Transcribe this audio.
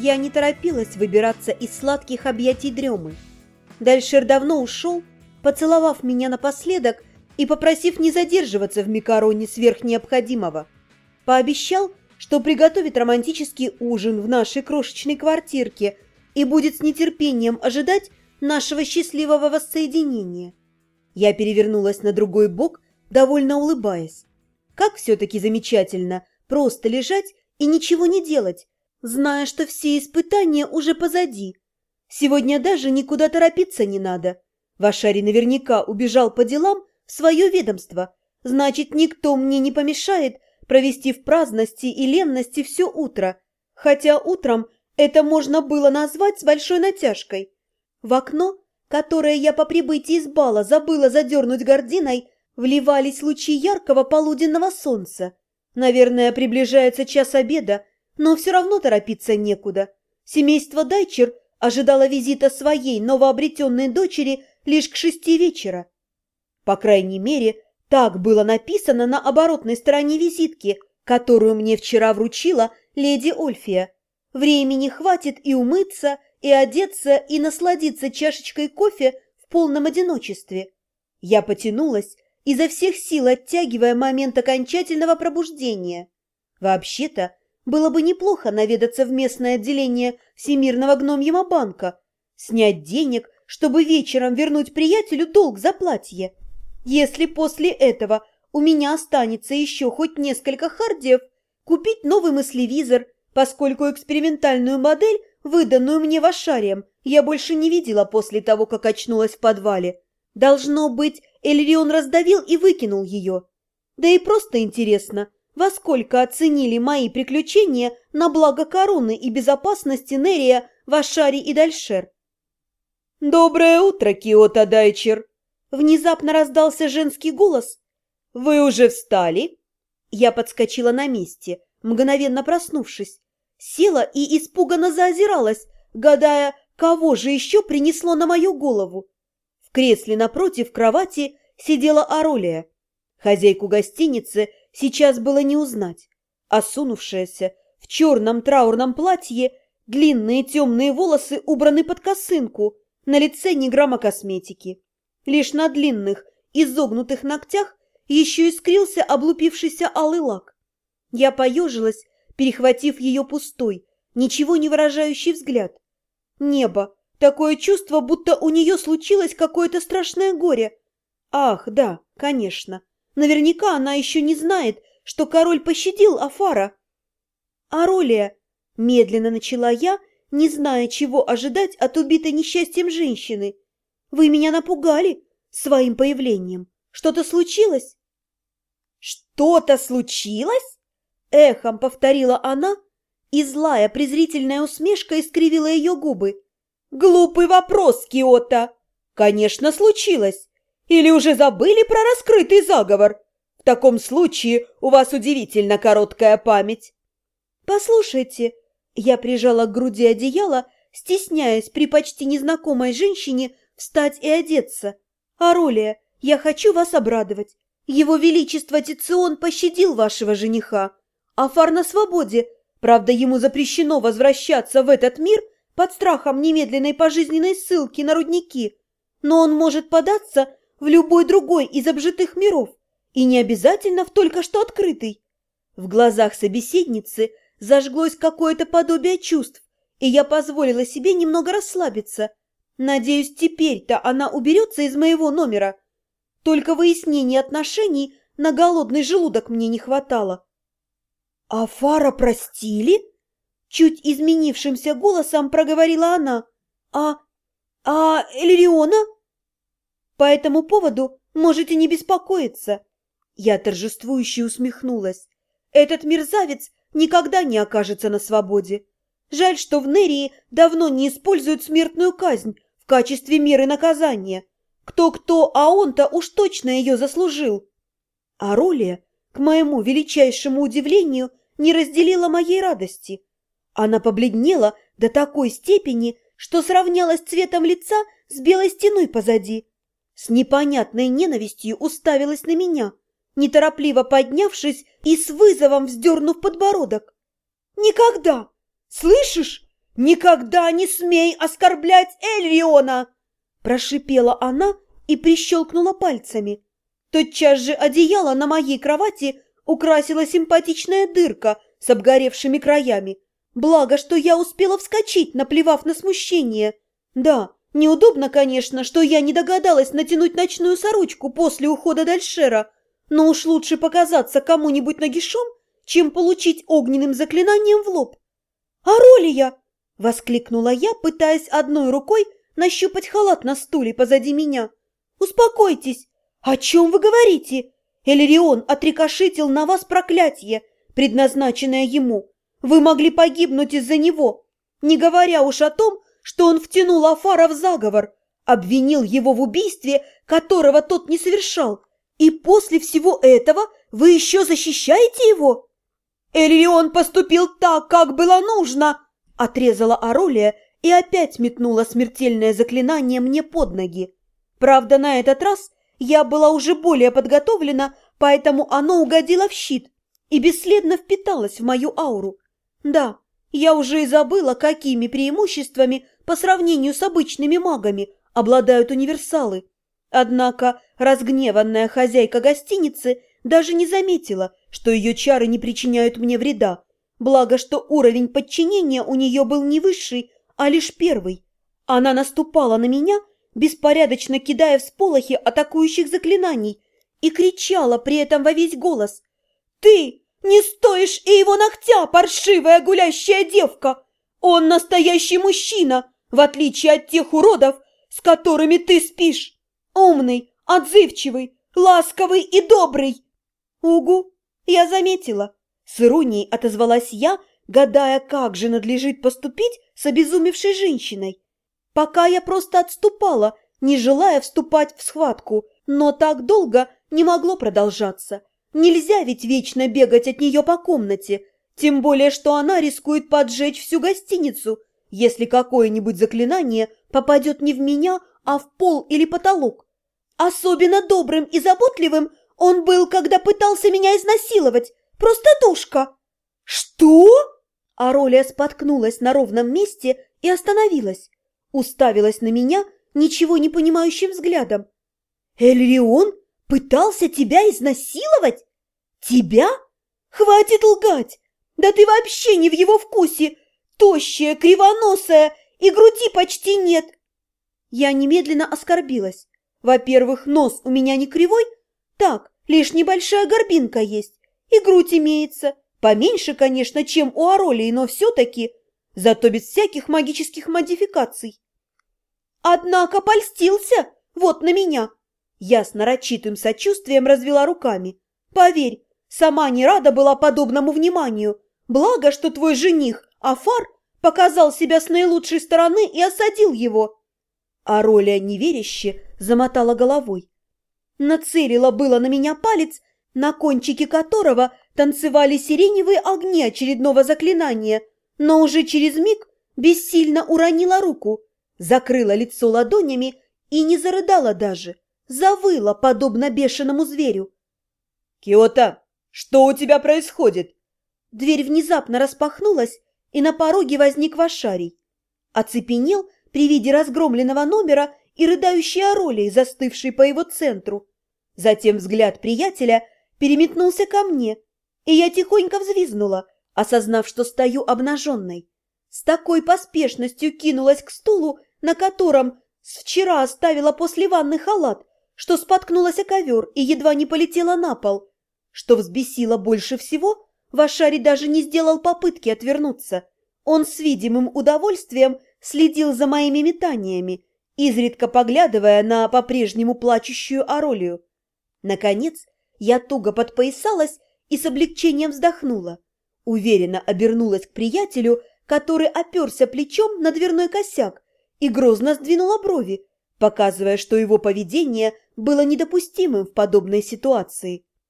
я не торопилась выбираться из сладких объятий дремы. Дальшер давно ушел, поцеловав меня напоследок и попросив не задерживаться в Микароне сверх необходимого. Пообещал, что приготовит романтический ужин в нашей крошечной квартирке и будет с нетерпением ожидать нашего счастливого воссоединения. Я перевернулась на другой бок, довольно улыбаясь. Как все-таки замечательно просто лежать и ничего не делать, зная, что все испытания уже позади. Сегодня даже никуда торопиться не надо. Вашари наверняка убежал по делам в свое ведомство. Значит, никто мне не помешает провести в праздности и ленности все утро. Хотя утром это можно было назвать с большой натяжкой. В окно, которое я по прибытии из бала забыла задернуть гординой, вливались лучи яркого полуденного солнца. Наверное, приближается час обеда, но все равно торопиться некуда. Семейство Дайчер ожидало визита своей новообретенной дочери лишь к шести вечера. По крайней мере, так было написано на оборотной стороне визитки, которую мне вчера вручила леди Ольфия. Времени хватит и умыться, и одеться, и насладиться чашечкой кофе в полном одиночестве. Я потянулась, изо всех сил оттягивая момент окончательного пробуждения. Вообще-то, было бы неплохо наведаться в местное отделение Всемирного гномьего банка, снять денег, чтобы вечером вернуть приятелю долг за платье. Если после этого у меня останется еще хоть несколько хардиев, купить новый мыслевизор, поскольку экспериментальную модель, выданную мне Вашарием, я больше не видела после того, как очнулась в подвале. Должно быть, Эльрион раздавил и выкинул ее. Да и просто интересно, во сколько оценили мои приключения на благо короны и безопасности Нерия, Вашари и Дальшер. «Доброе утро, Киота Дайчер!» Внезапно раздался женский голос. «Вы уже встали?» Я подскочила на месте, мгновенно проснувшись. Села и испуганно заозиралась, гадая, кого же еще принесло на мою голову. В кресле напротив кровати сидела Аролия. Хозяйку гостиницы сейчас было не узнать. Осунувшаяся, в черном траурном платье, длинные темные волосы убраны под косынку, на лице ни грамма косметики. Лишь на длинных, изогнутых ногтях еще искрился облупившийся алый лак. Я поежилась, перехватив ее пустой, ничего не выражающий взгляд. Небо, Такое чувство, будто у нее случилось какое-то страшное горе. Ах, да, конечно. Наверняка она еще не знает, что король пощадил Афара. Аролия, медленно начала я, не зная, чего ожидать от убитой несчастьем женщины. Вы меня напугали своим появлением. Что-то случилось? Что-то случилось? Эхом повторила она, и злая презрительная усмешка искривила ее губы. Глупый вопрос, Киота. Конечно, случилось. Или уже забыли про раскрытый заговор? В таком случае у вас удивительно короткая память. Послушайте, я прижала к груди одеяло, стесняясь при почти незнакомой женщине встать и одеться. Аролия, я хочу вас обрадовать. Его Величество Тицион пощадил вашего жениха. Афар на свободе. Правда, ему запрещено возвращаться в этот мир – под страхом немедленной пожизненной ссылки на рудники, но он может податься в любой другой из обжитых миров, и не обязательно в только что открытый. В глазах собеседницы зажглось какое-то подобие чувств, и я позволила себе немного расслабиться. Надеюсь, теперь-то она уберется из моего номера. Только выяснения отношений на голодный желудок мне не хватало. «А Фара простили?» Чуть изменившимся голосом проговорила она. «А... а Эльриона?» «По этому поводу можете не беспокоиться». Я торжествующе усмехнулась. «Этот мерзавец никогда не окажется на свободе. Жаль, что в Нерии давно не используют смертную казнь в качестве меры наказания. Кто-кто, а он-то уж точно ее заслужил». А Ролия, к моему величайшему удивлению, не разделила моей радости – она побледнела до такой степени, что сравнялась цветом лица с белой стеной позади. С непонятной ненавистью уставилась на меня, неторопливо поднявшись и с вызовом вздернув подбородок. «Никогда! Слышишь? «Никогда не смей оскорблять Эльриона!» Прошипела она и прищелкнула пальцами. Тотчас же одеяло на моей кровати украсила симпатичная дырка с обгоревшими краями. Благо, что я успела вскочить, наплевав на смущение. Да, неудобно, конечно, что я не догадалась натянуть ночную сорочку после ухода Дальшера, но уж лучше показаться кому-нибудь нагишом, чем получить огненным заклинанием в лоб. «Аролия!» — воскликнула я, пытаясь одной рукой нащупать халат на стуле позади меня. «Успокойтесь! О чем вы говорите? Элерион отрикошетил на вас проклятие, предназначенное ему. Вы могли погибнуть из-за него, не говоря уж о том, что он втянул Афара в заговор, обвинил его в убийстве, которого тот не совершал. И после всего этого вы еще защищаете его? Элерион поступил так, как было нужно, отрезала Аролия и опять метнула смертельное заклинание мне под ноги. Правда, на этот раз я была уже более подготовлена, поэтому оно угодило в щит и бесследно впиталось в мою ауру. Да, я уже и забыла, какими преимуществами по сравнению с обычными магами обладают универсалы. Однако разгневанная хозяйка гостиницы даже не заметила, что ее чары не причиняют мне вреда. Благо, что уровень подчинения у нее был не высший, а лишь первый. Она наступала на меня, беспорядочно кидая всполохи атакующих заклинаний, и кричала при этом во весь голос. «Ты не стоишь и его ногтя, паршивая гулящая девка! Он настоящий мужчина, в отличие от тех уродов, с которыми ты спишь! Умный, отзывчивый, ласковый и добрый!» «Угу, я заметила!» С иронией отозвалась я, гадая, как же надлежит поступить с обезумевшей женщиной. Пока я просто отступала, не желая вступать в схватку, но так долго не могло продолжаться. Нельзя ведь вечно бегать от нее по комнате, тем более, что она рискует поджечь всю гостиницу, если какое-нибудь заклинание попадет не в меня, а в пол или потолок. Особенно добрым и заботливым он был, когда пытался меня изнасиловать. Просто душка. Что? Аролия споткнулась на ровном месте и остановилась. Уставилась на меня ничего не понимающим взглядом. Эльрион Пытался тебя изнасиловать? Тебя? Хватит лгать! Да ты вообще не в его вкусе! Тощая, кривоносая, и груди почти нет!» Я немедленно оскорбилась. Во-первых, нос у меня не кривой, так, лишь небольшая горбинка есть, и грудь имеется, поменьше, конечно, чем у Аролии, но все-таки, зато без всяких магических модификаций. Однако польстился вот на меня, я с нарочитым сочувствием развела руками. «Поверь, сама не рада была подобному вниманию. Благо, что твой жених, Афар, показал себя с наилучшей стороны и осадил его». А Роля неверяще замотала головой. Нацелила было на меня палец, на кончике которого танцевали сиреневые огни очередного заклинания, но уже через миг бессильно уронила руку, закрыла лицо ладонями и не зарыдала даже завыла, подобно бешеному зверю. «Киота, что у тебя происходит?» Дверь внезапно распахнулась, и на пороге возник Вашарий. Оцепенел при виде разгромленного номера и рыдающей Оролии, застывшей по его центру. Затем взгляд приятеля переметнулся ко мне, и я тихонько взвизгнула, осознав, что стою обнаженной. С такой поспешностью кинулась к стулу, на котором с вчера оставила после ванны халат, что споткнулась о ковер и едва не полетела на пол. Что взбесило больше всего, Вашари даже не сделал попытки отвернуться. Он с видимым удовольствием следил за моими метаниями, изредка поглядывая на по-прежнему плачущую Аролию. Наконец, я туго подпоясалась и с облегчением вздохнула. Уверенно обернулась к приятелю, который оперся плечом на дверной косяк и грозно сдвинула брови, показывая, что его поведение было недопустимым в подобной ситуации.